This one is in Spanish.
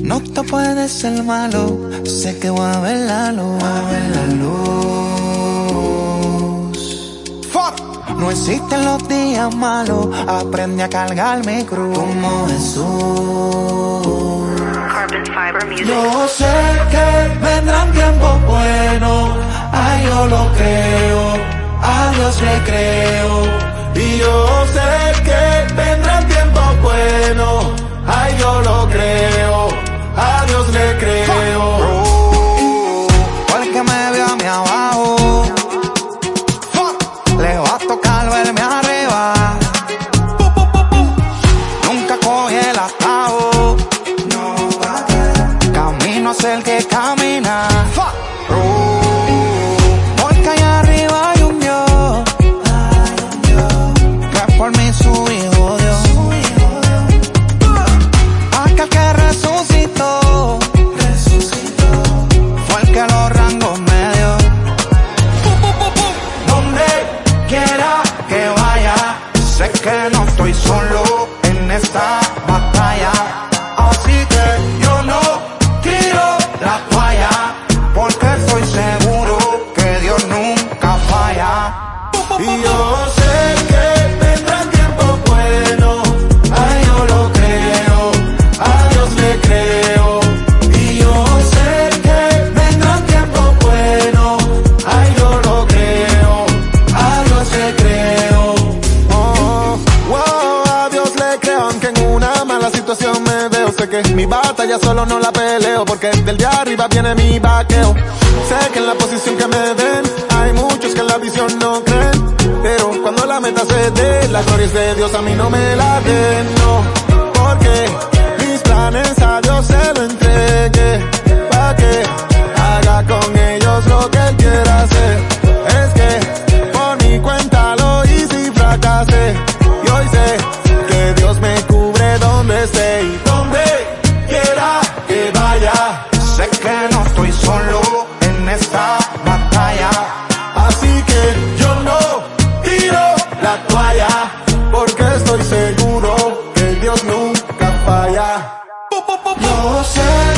No te puede ser malo, sé que voy a ver la luz, a ver la luz. No existen los días malos, aprende a cargar mi cruz como Jesús. Yo sé que vendrán tiempos buenos, ay yo lo creo, a Dios le creo. Resucitó, fue el que los rangos me dio. Donde quiera que vaya, sé que no estoy solo en esta batalla. Así que yo no tiro la toalla, porque estoy seguro que Dios nunca falla. Mala situación me veo. Sé que mi batalla solo no la peleo, porque del de arriba viene mi vaqueo. Sé que en la posición que me den, hay muchos que en la visión no creen. Pero cuando la meta se dé, la gloria es de Dios, a mí no me la den, no. Porque mis planes a la toalla, porque estoy seguro que Dios nunca falla. Yo sé